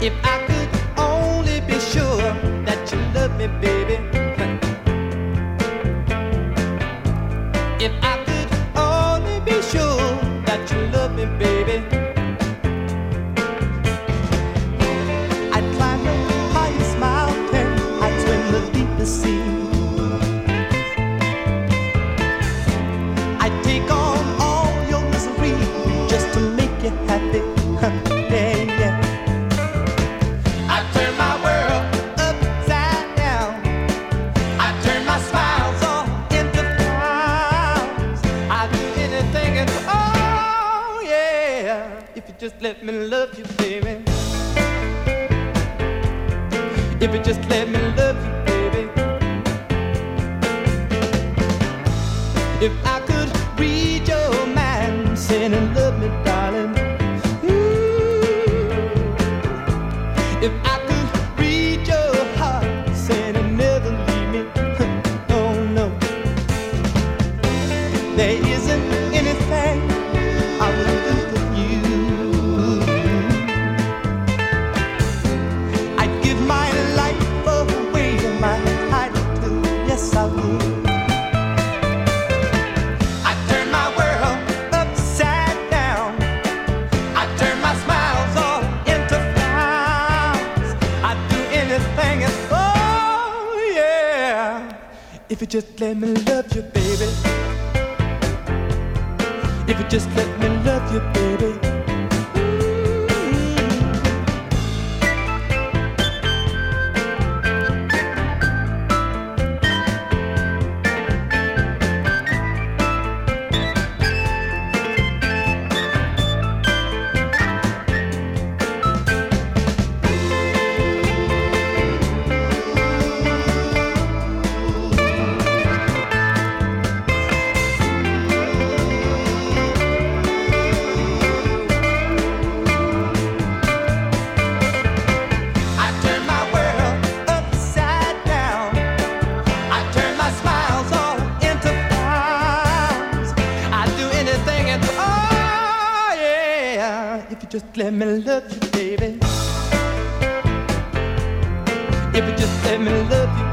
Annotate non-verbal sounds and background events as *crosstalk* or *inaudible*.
If I could only be sure that you love me, baby. If I could only be sure that you love me, baby. I'd climb the highest mountain, I'd swim the deepest sea. I'd take on all your misery just to make you happy. *laughs* if you just let me love you, baby. If you just let me love you, baby. If I could read your mind, saying love me, darling. If I could read your heart, saying never leave me. *laughs* oh no. There isn't if you just let me love you, baby. If you just let me love you, baby. If you just let me love you, baby. If you just let me love you,